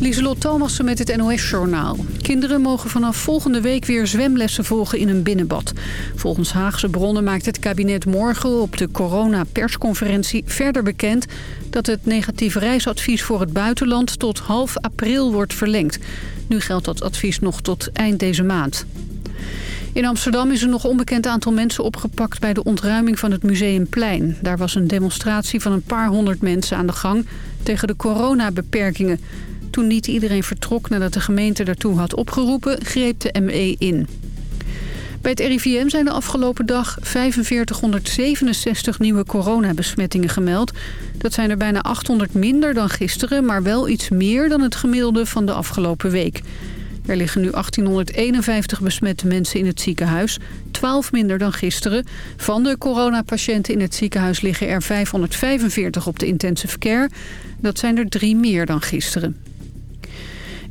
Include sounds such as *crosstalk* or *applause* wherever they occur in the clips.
Lieselot Thomassen met het NOS-journaal. Kinderen mogen vanaf volgende week weer zwemlessen volgen in een binnenbad. Volgens Haagse bronnen maakt het kabinet morgen op de corona-persconferentie verder bekend... dat het negatieve reisadvies voor het buitenland tot half april wordt verlengd. Nu geldt dat advies nog tot eind deze maand. In Amsterdam is een nog onbekend aantal mensen opgepakt bij de ontruiming van het Museumplein. Daar was een demonstratie van een paar honderd mensen aan de gang tegen de coronabeperkingen. Toen niet iedereen vertrok nadat de gemeente daartoe had opgeroepen, greep de ME in. Bij het RIVM zijn de afgelopen dag 4567 nieuwe coronabesmettingen gemeld. Dat zijn er bijna 800 minder dan gisteren, maar wel iets meer dan het gemiddelde van de afgelopen week. Er liggen nu 1851 besmette mensen in het ziekenhuis, 12 minder dan gisteren. Van de coronapatiënten in het ziekenhuis liggen er 545 op de intensive care. Dat zijn er drie meer dan gisteren.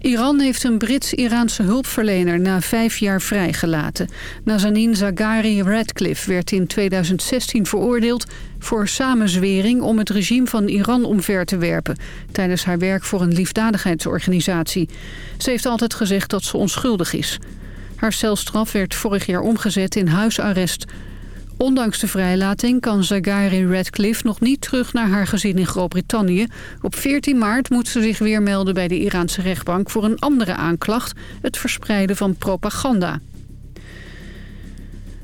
Iran heeft een Brits-Iraanse hulpverlener na vijf jaar vrijgelaten. Nazanin Zaghari Radcliffe werd in 2016 veroordeeld voor samenzwering om het regime van Iran omver te werpen... tijdens haar werk voor een liefdadigheidsorganisatie. Ze heeft altijd gezegd dat ze onschuldig is. Haar celstraf werd vorig jaar omgezet in huisarrest... Ondanks de vrijlating kan Zaghari Radcliffe nog niet terug naar haar gezin in Groot-Brittannië. Op 14 maart moet ze zich weer melden bij de Iraanse rechtbank voor een andere aanklacht, het verspreiden van propaganda.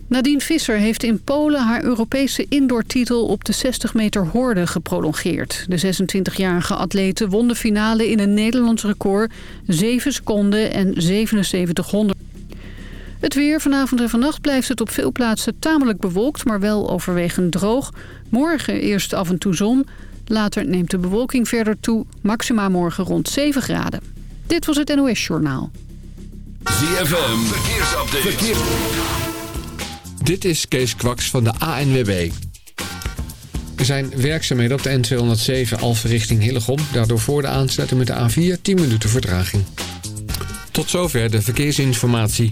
Nadine Visser heeft in Polen haar Europese indoortitel op de 60 meter hoorde geprolongeerd. De 26-jarige atlete won de finale in een Nederlands record 7 seconden en 77 honderd. Het weer vanavond en vannacht blijft het op veel plaatsen tamelijk bewolkt, maar wel overwegend droog. Morgen eerst af en toe zon. Later neemt de bewolking verder toe. Maxima morgen rond 7 graden. Dit was het NOS Journaal. ZFM, verkeersupdate. Dit is Kees Kwaks van de ANWB. Er zijn werkzaamheden op de N207 Alphen richting Hillegom. Daardoor voor de aansluiting met de A4 10 minuten vertraging. Tot zover de verkeersinformatie.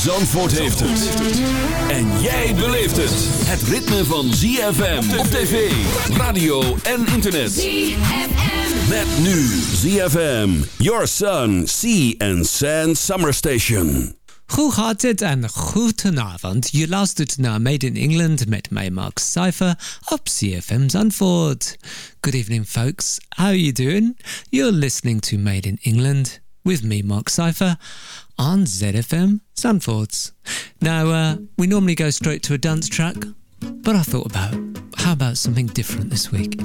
Zandvoort heeft het. En jij beleeft het. Het ritme van ZFM op tv, radio en internet. ZFM. Met nu ZFM, Your Sun, Sea and Sand Summer Station. Goedhartig en goedenavond. Je luistert naar Made in England met mij Mark Cypher op CFM Zandvoort. Good evening folks, how are you doing? You're listening to Made in England with me Mark Cypher on ZFM Zandvoort. Now, uh, we normally go straight to a dance track, but I thought about, how about something different this week?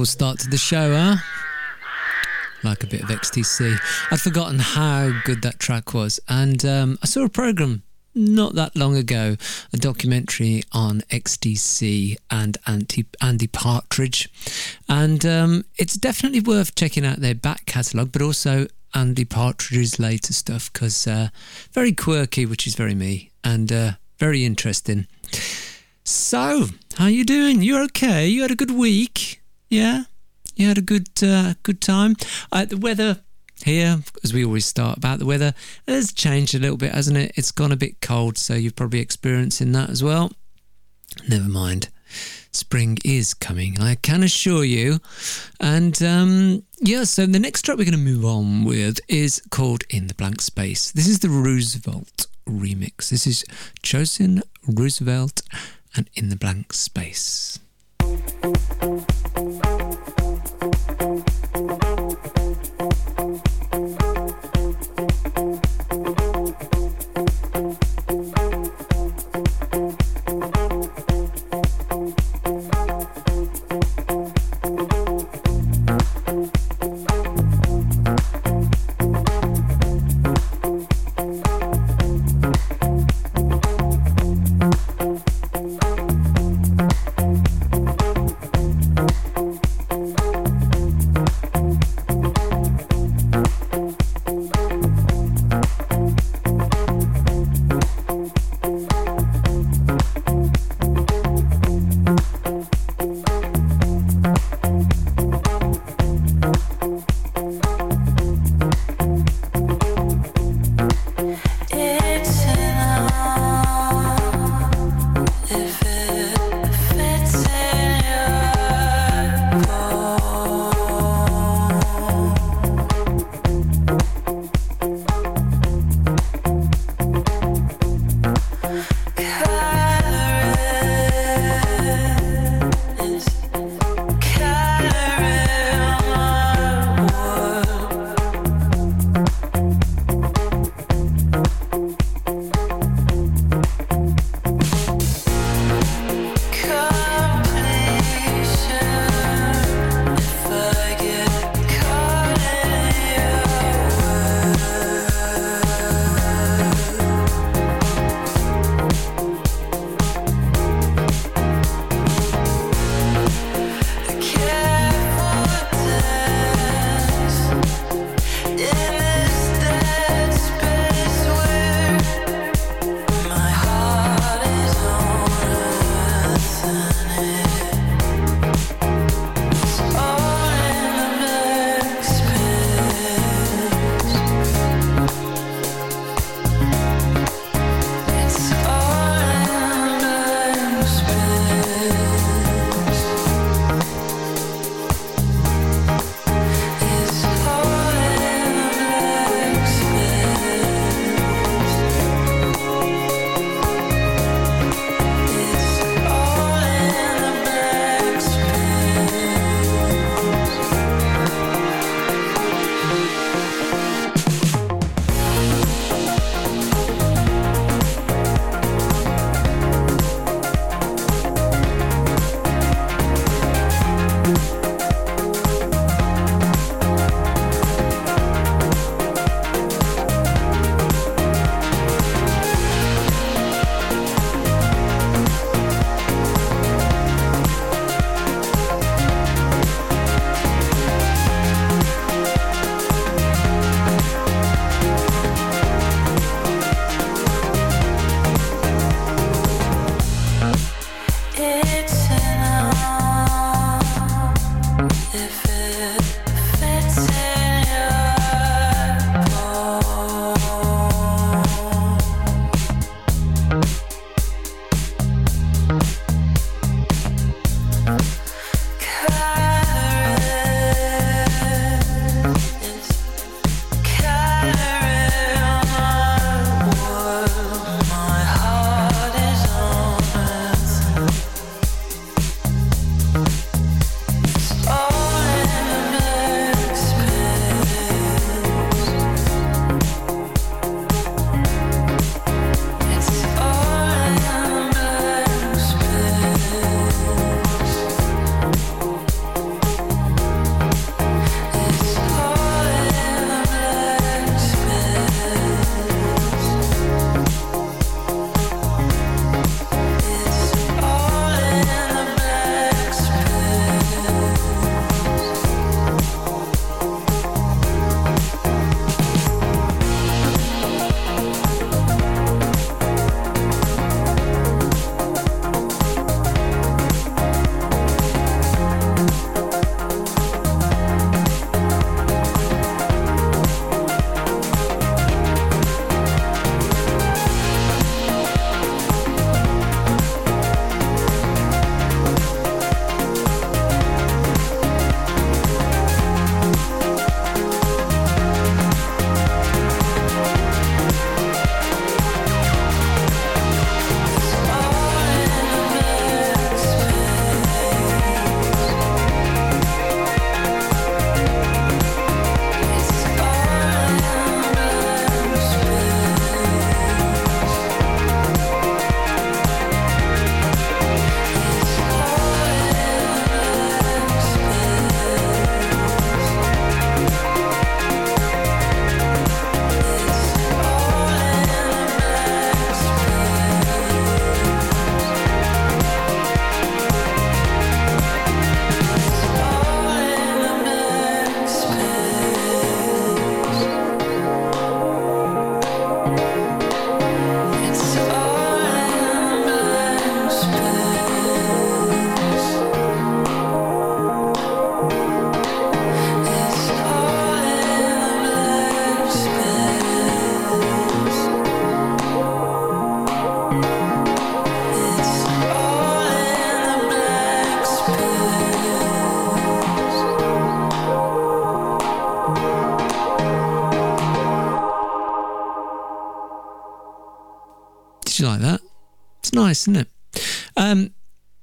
Wonderful start to the show, huh? Like a bit of XTC. I'd forgotten how good that track was. And um, I saw a program not that long ago, a documentary on XTC and Anti- Andy Partridge. And um, it's definitely worth checking out their back catalogue, but also Andy Partridge's later stuff because uh, very quirky, which is very me, and uh, very interesting. So, how are you doing? You okay? You had a good week? Yeah, you had a good uh, good time. Uh, the weather here, as we always start about the weather, has changed a little bit, hasn't it? It's gone a bit cold, so you're probably experiencing that as well. Never mind. Spring is coming, I can assure you. And um, yeah, so the next track we're going to move on with is called In the Blank Space. This is the Roosevelt remix. This is Chosen Roosevelt and In the Blank Space. Nice, isn't it? Um,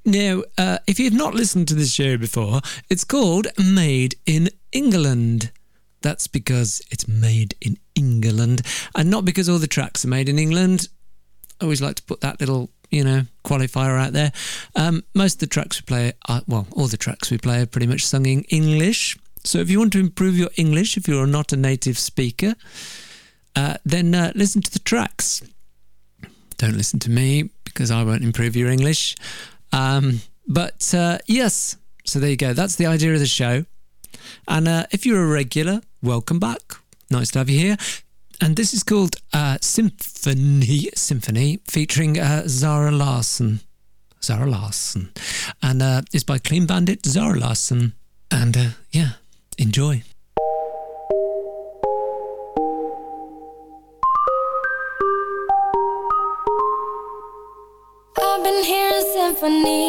now, uh, if you've not listened to this show before, it's called Made in England. That's because it's made in England and not because all the tracks are made in England. I always like to put that little, you know, qualifier out there. Um, most of the tracks we play are, well, all the tracks we play are pretty much sung in English. So if you want to improve your English, if you're not a native speaker, uh, then uh, listen to the tracks. Don't listen to me because I won't improve your English. Um, but uh, yes, so there you go. That's the idea of the show. And uh, if you're a regular, welcome back. Nice to have you here. And this is called uh, Symphony Symphony, featuring uh, Zara Larsson. Zara Larsson. And uh, it's by Clean Bandit, Zara Larsson. And uh, yeah, enjoy. Hearing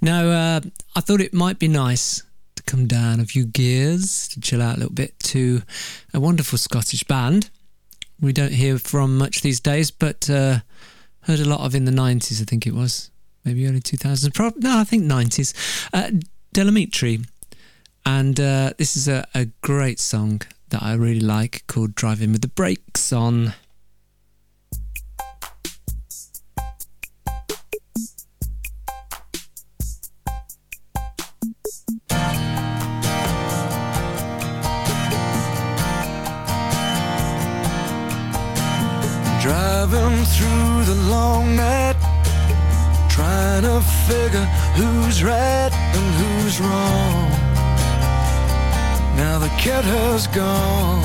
Now, uh, I thought it might be nice to come down a few gears to chill out a little bit to a wonderful Scottish band. We don't hear from much these days, but uh, heard a lot of in the 90s, I think it was. Maybe early 2000s. Prob- no, I think 90s. Uh, Del Amitri. And uh, this is a, a great song that I really like called Driving with the Brakes on. Figure who's right and who's wrong. Now the cat has gone.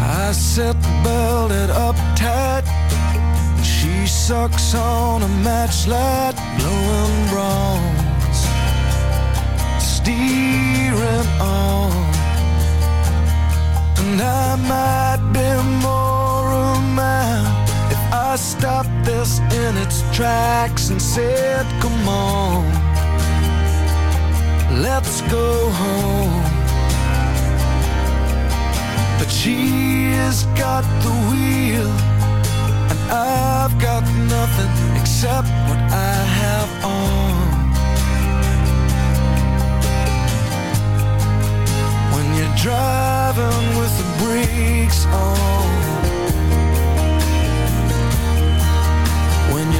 I set belted up tight. and She sucks on a match matchlight, blowing bronze, steering on. And I might be more a man if I stopped this in its tracks and said, Come on, let's go home. But she's got the wheel, and I've got nothing except what I have on. When you're driving with the brakes on,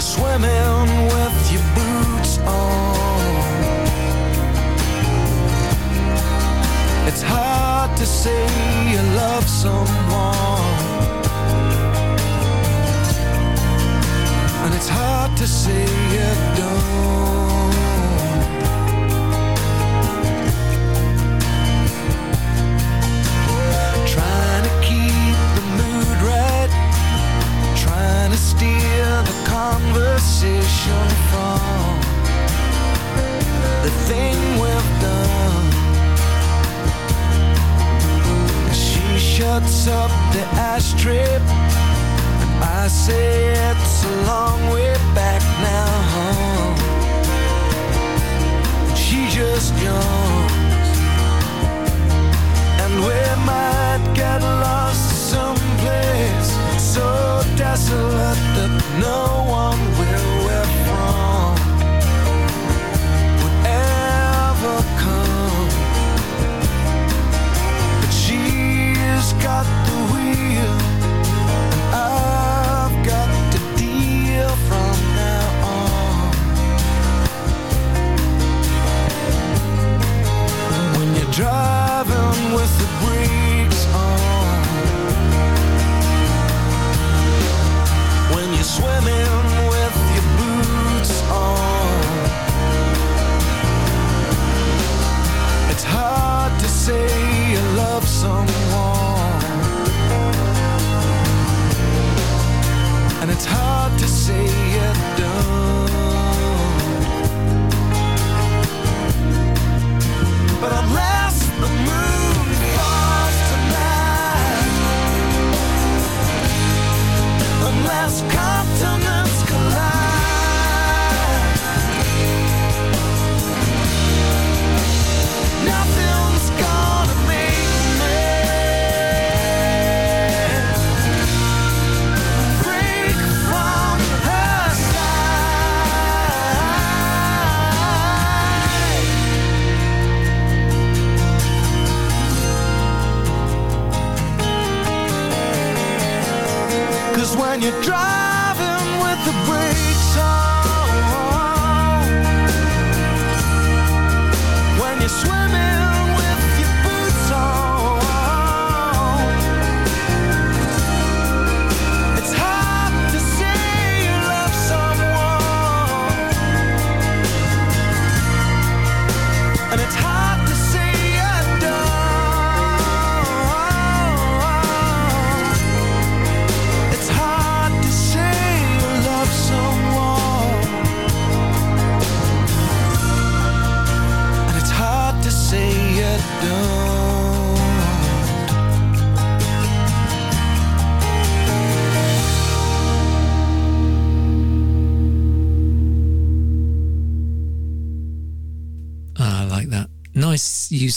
swimming with your boots on. It's hard to say you love someone. Unless continents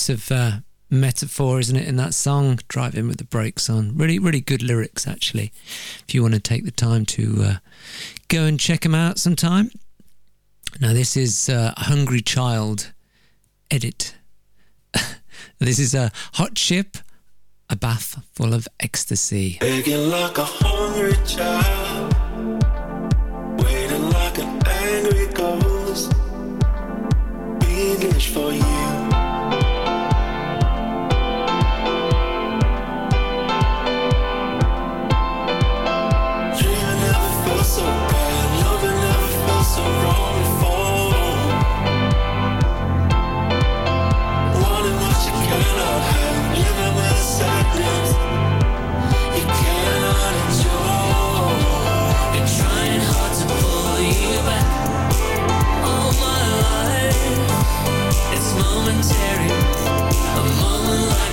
of uh, metaphor, isn't it, in that song? Driving with the brakes on. Really, really good lyrics, actually. If you want to take the time to uh, go and check them out sometime. Now, this is uh, Hungry Child edit. *laughs* this is a Hot Chip, a bath full of ecstasy. Begging like a hungry child, waiting like an angry ghost. English for you.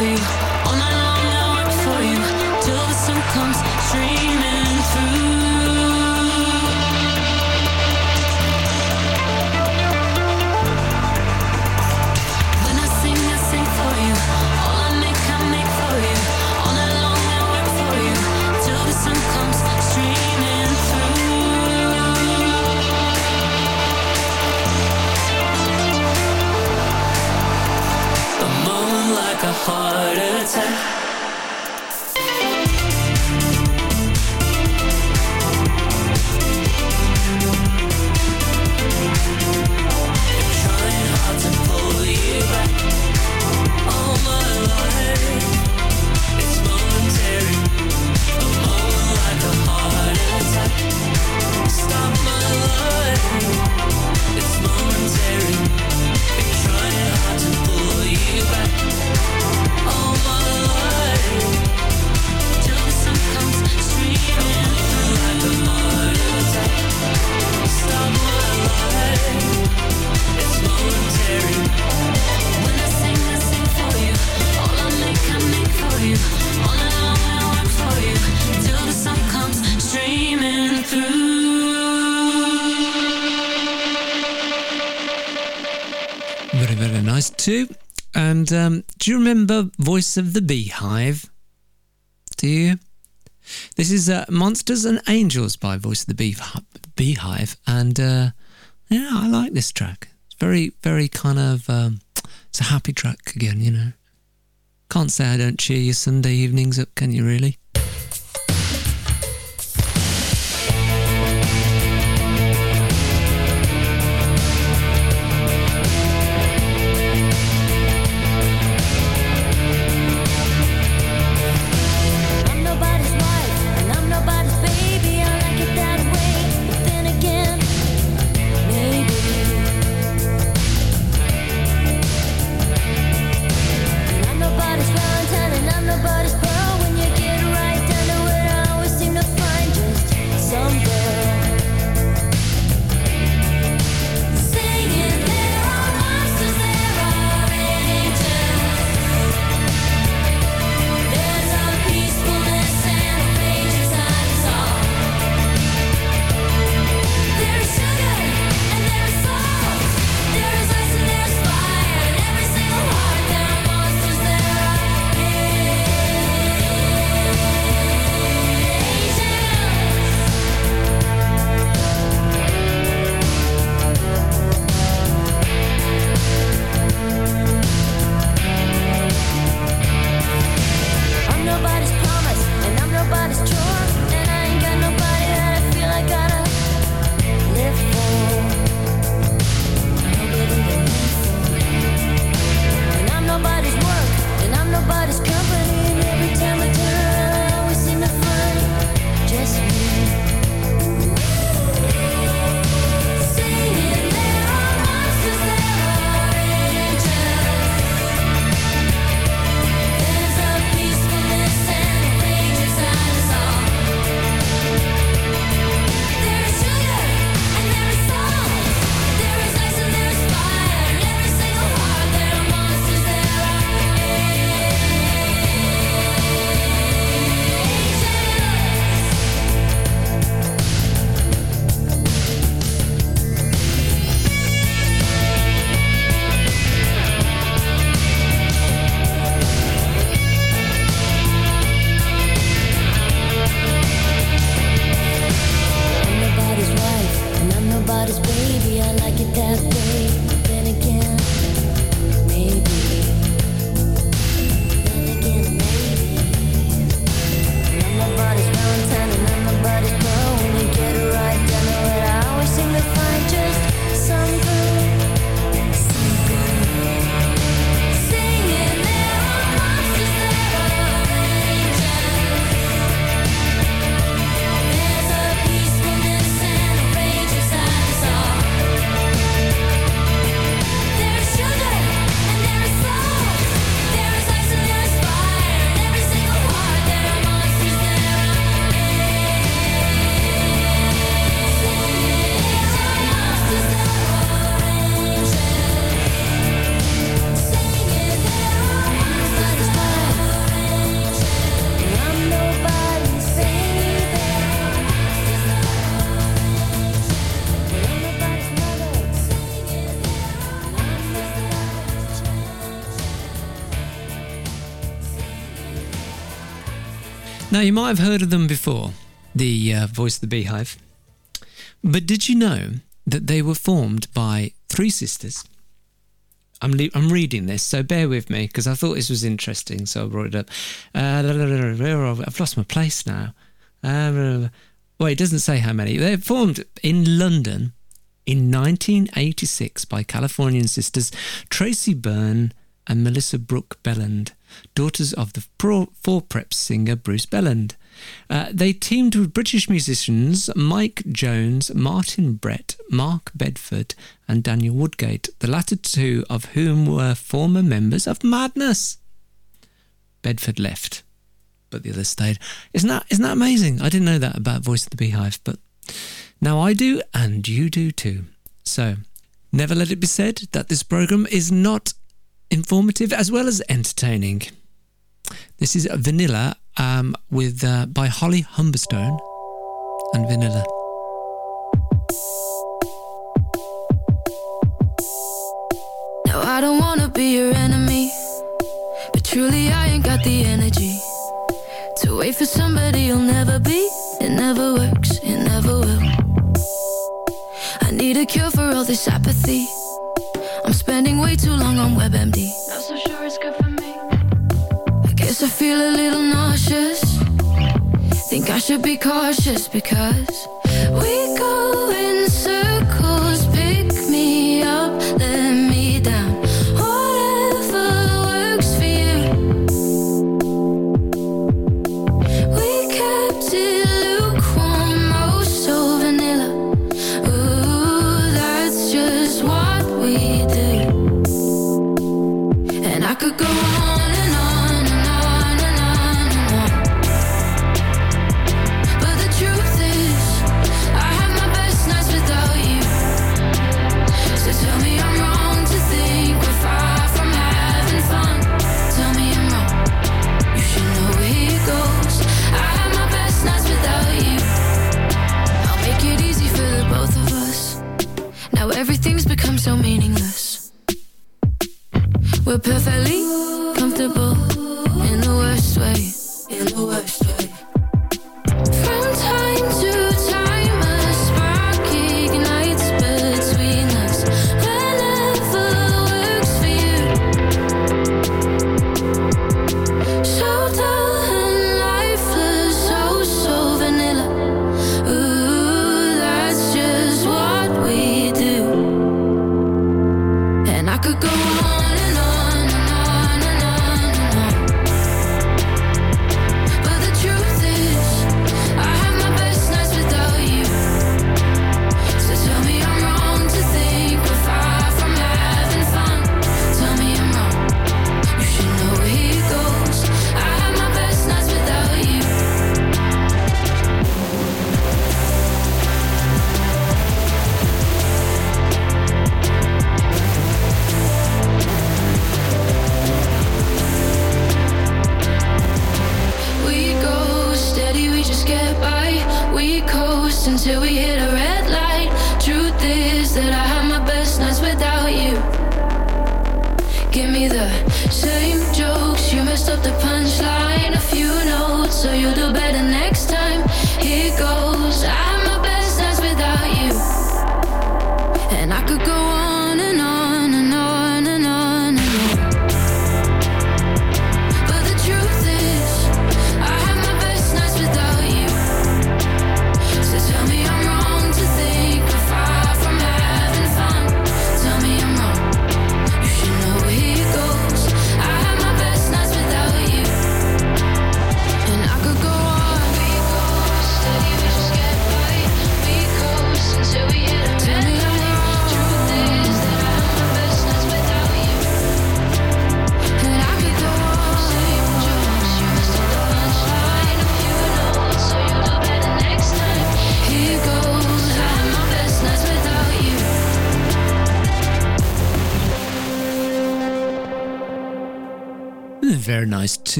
you Voice of the Beehive? Do you? This is uh, Monsters and Angels by Voice of the Beehive. And uh, yeah, I like this track. It's very, very kind of, um, it's a happy track again, you know. Can't say I don't cheer your Sunday evenings up, can you really? You might have heard of them before, the uh, Voice of the Beehive. But did you know that they were formed by three sisters? I'm, le- I'm reading this, so bear with me because I thought this was interesting, so I brought it up. Uh, I've lost my place now. Uh, well, it doesn't say how many. They're formed in London in 1986 by Californian sisters Tracey Bryn and Melissa Brooke Belland, daughters of the Four Preps singer Bruce Belland. Uh, they teamed with British musicians Mike Jones, Martin Brett, Mark Bedford, and Daniel Woodgate, the latter two of whom were former members of Madness. Bedford left, but the others stayed. Isn't that isn't that amazing? I didn't know that about Voice of the Beehive, but now I do, and you do too. So, never let it be said that this program is not informative as well as entertaining. This is Vanilla um, with uh, by Holly Humberstone and Vanilla. Now I don't wanna be your enemy, but truly I ain't got the energy to wait for somebody you'll never be. It never works, it never will. I need a cure for all this apathy. I'm spending way too long on WebMD. Not so sure it's good for me. I guess I feel a little nauseous. Think I should be cautious because we go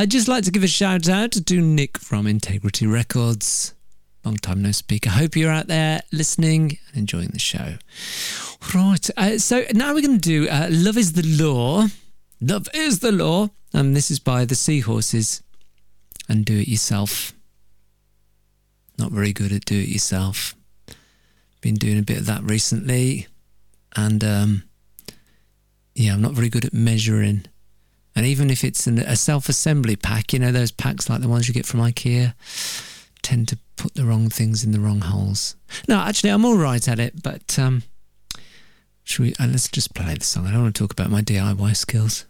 I'd just like to give a shout out to Nick from Integrity Records. Long time no speak. I hope you're out there listening and enjoying the show. Right, uh, so now we're going to do uh, Love is the Law. Love is the Law. And this is by the Seahorses. and do it yourself. Not very good at do it yourself. Been doing a bit of that recently, and um, yeah, I'm not very good at measuring. And even if it's an, a self assembly pack, you know, those packs like the ones you get from IKEA, tend to put the wrong things in the wrong holes. No, actually, I'm all right at it, but um, should we, uh, let's just play the song. I don't want to talk about my DIY skills.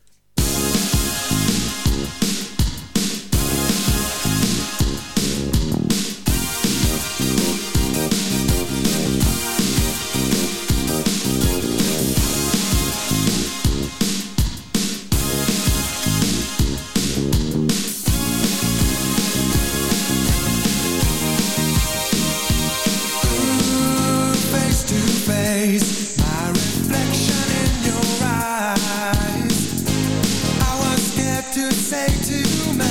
To say too much.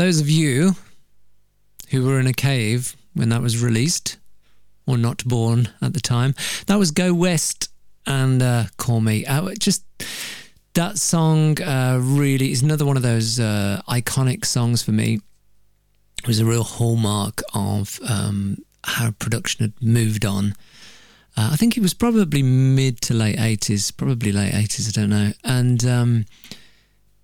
Those of you who were in a cave when that was released, or not born at the time, that was Go West and uh, Call Me. Uh, just that song uh, really is another one of those uh, iconic songs for me. It was a real hallmark of um, how production had moved on. Uh, I think it was probably mid to late 80s, probably late 80s, I don't know. And um,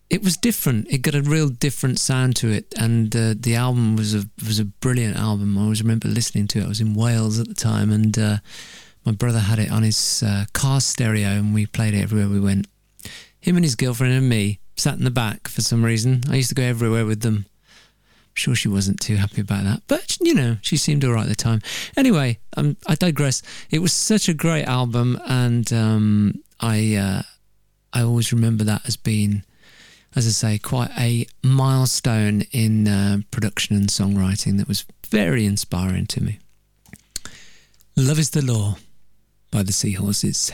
it was different. It got a real different sound to it. And uh, the album was a, was a brilliant album. I always remember listening to it. I was in Wales at the time and uh, my brother had it on his uh, car stereo and we played it everywhere we went. Him and his girlfriend and me sat in the back for some reason. I used to go everywhere with them. Sure, she wasn't too happy about that, but you know, she seemed all right at the time. Anyway, um, I digress. It was such a great album, and um, I uh, I always remember that as being, as I say, quite a milestone in uh, production and songwriting that was very inspiring to me. Love is the Law by the Seahorses.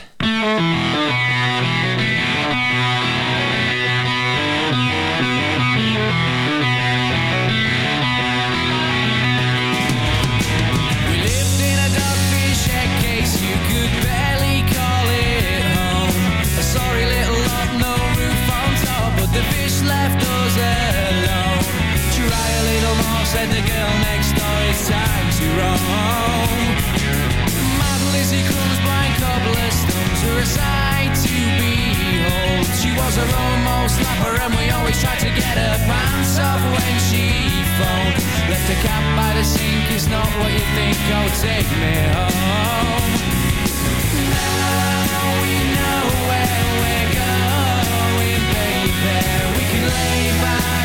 A almost and we always try to get her pants off when she phoned. Left a cat by the sink is not what you think, oh take me home. Now we know where we're going, baby. We can lay back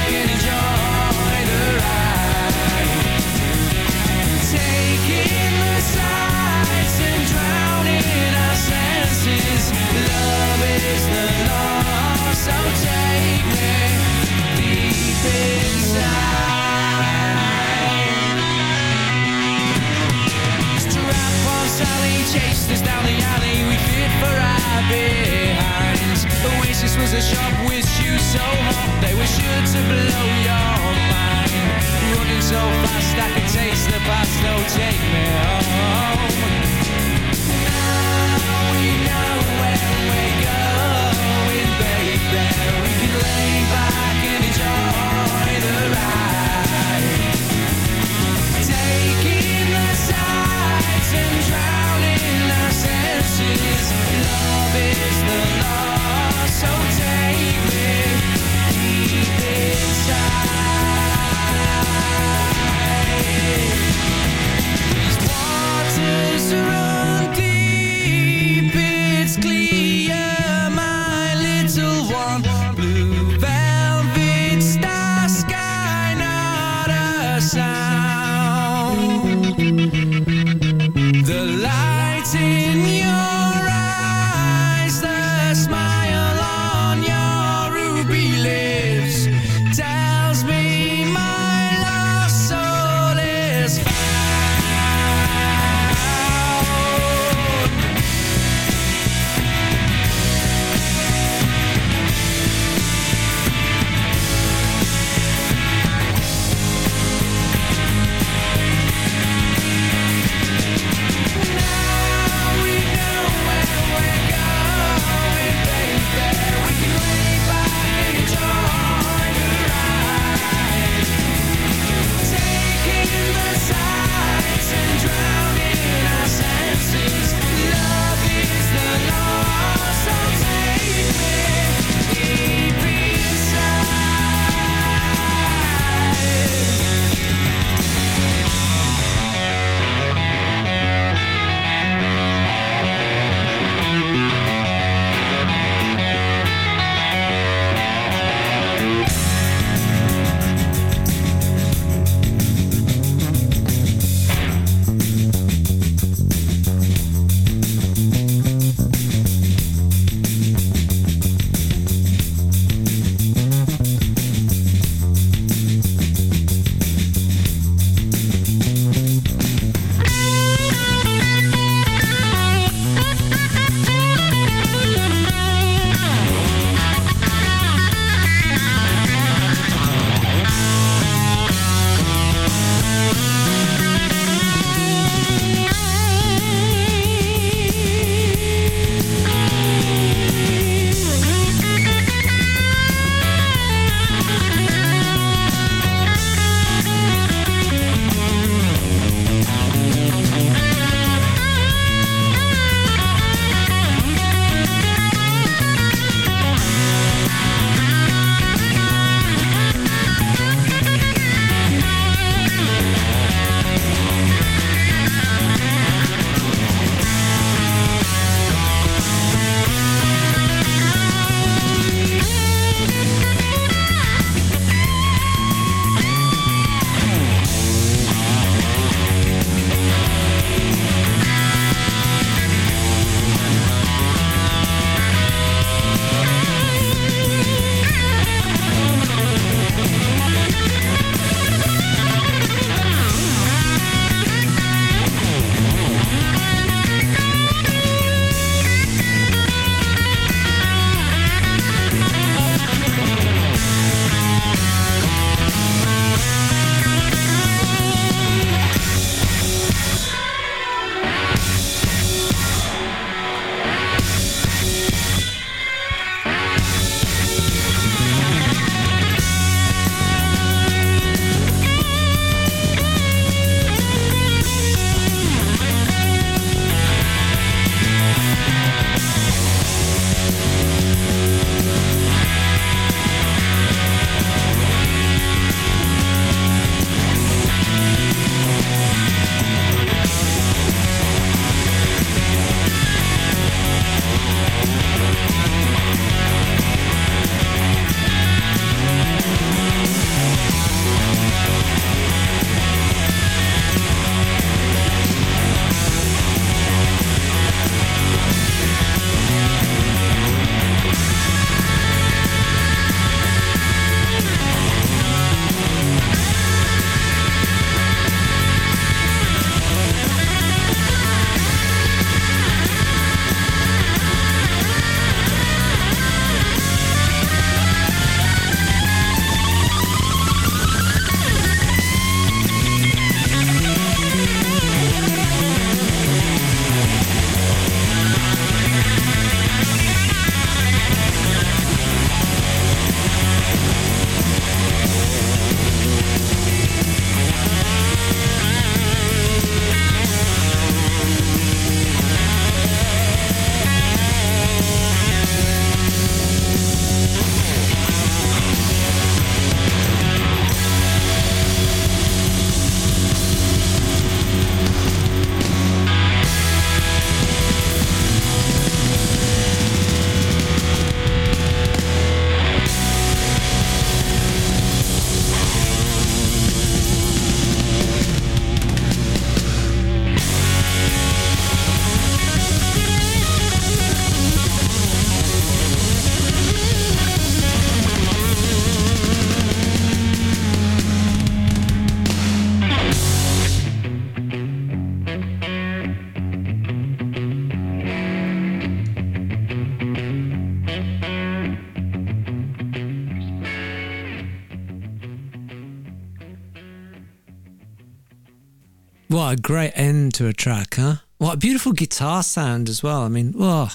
A great end to a track, huh? What a beautiful guitar sound as well. I mean, oh,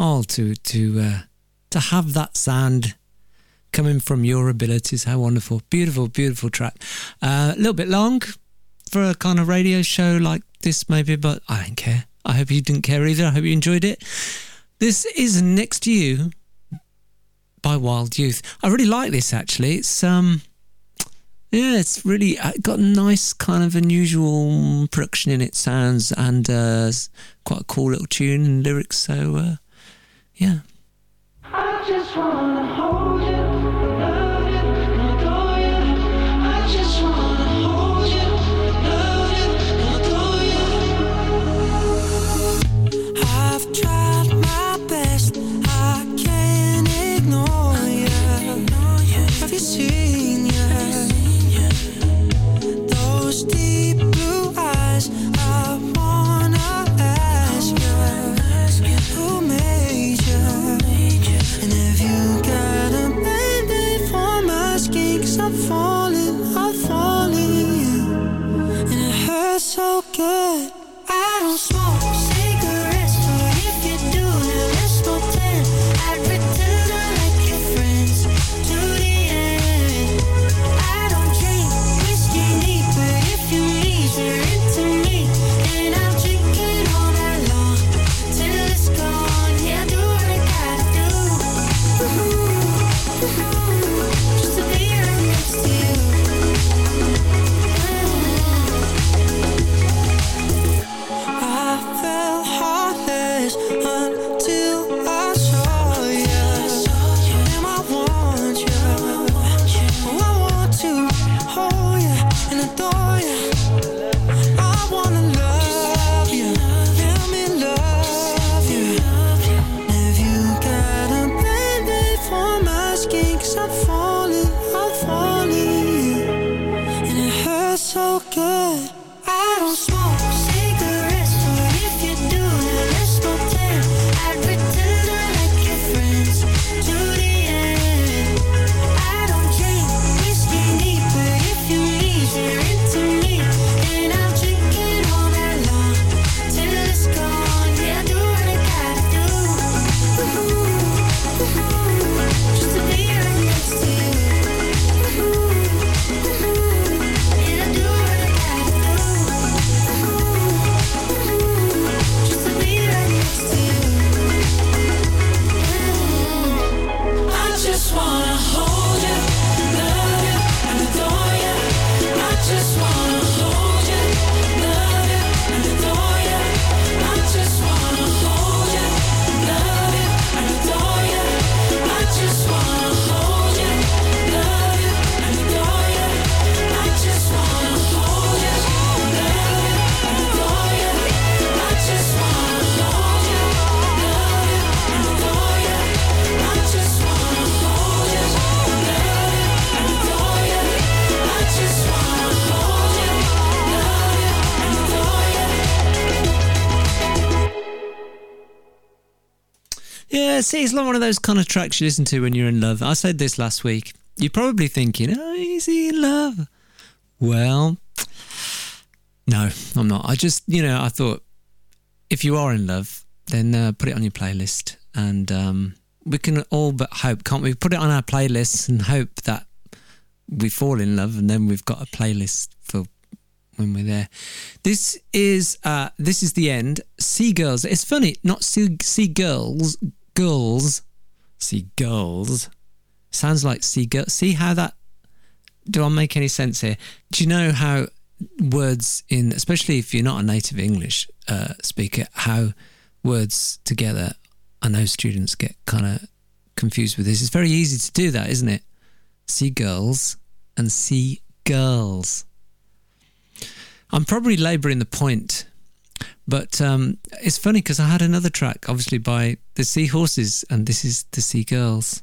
all to to uh, to have that sound coming from your abilities. How wonderful! Beautiful, beautiful track. Uh, a little bit long for a kind of radio show like this, maybe, but I don't care. I hope you didn't care either. I hope you enjoyed it. This is Next to You by Wild Youth. I really like this actually. It's um yeah, it's really uh, got a nice kind of unusual production in it sounds and uh, quite a cool little tune and lyrics. So uh, yeah, See, it's not one of those kind of tracks you listen to when you're in love. I said this last week. You're probably thinking, "Oh, is he in love?" Well, no, I'm not. I just, you know, I thought if you are in love, then uh, put it on your playlist, and um, we can all but hope, can't we? Put it on our playlists and hope that we fall in love, and then we've got a playlist for when we're there. This is uh, this is the end. Sea girls. It's funny, not sea seagulls, girls, seagulls. Sounds like see seagull. See how that? Do I make any sense here? Do you know how words in, especially if you're not a native English uh, speaker, how words together? I know students get kind of confused with this. It's very easy to do that, isn't it? See Seagulls and seagirls. I'm probably labouring the point, but um, it's funny because I had another track, obviously by the Seahorses, and this is the Seagirls.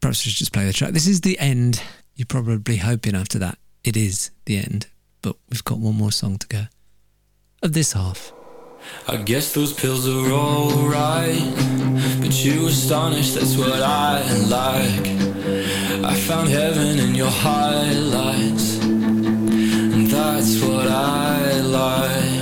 Perhaps I should just play the track. This is the end. You're probably hoping after that it is the end, but we've got one more song to go of this half. I guess those pills are alright, but you astonished, that's what I like. I found heaven in your highlights, and that's what I let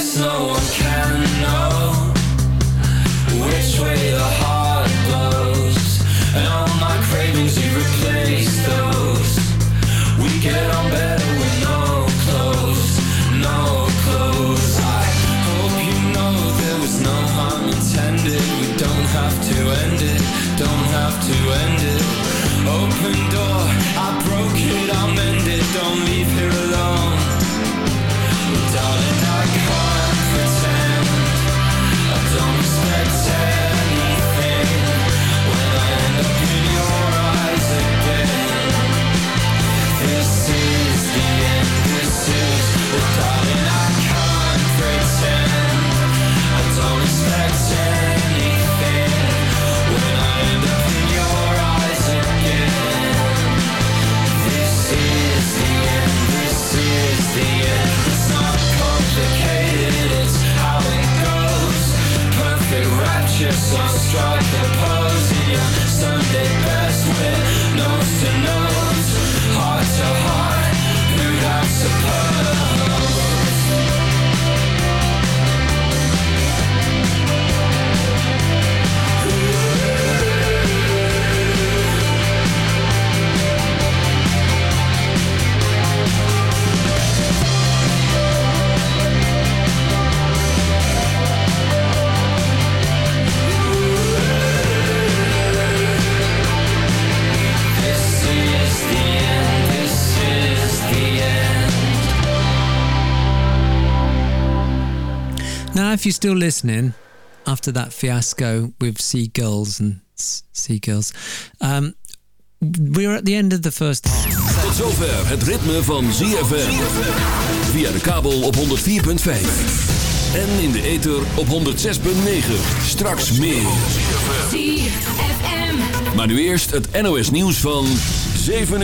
guess no one can know which way the heart blows, and all my cravings you've replaced those. We get on better with no clothes, no clothes. I hope you know there was no harm intended. We don't have to end it, don't have to end it. Open door, I broke it, I'll mend it. Don't leave here alone. Darling, I can't so struck the pose in your Sunday best with nose to nose, Now, if you're still listening after that fiasco with seagulls and seagulls, um, we're at the end of the first half. Tot zover het ritme van ZFM. Via de kabel op 104.5. En in de ether op 106.9. Straks meer. ZFM. Maar nu eerst het NOS nieuws van 7 uur.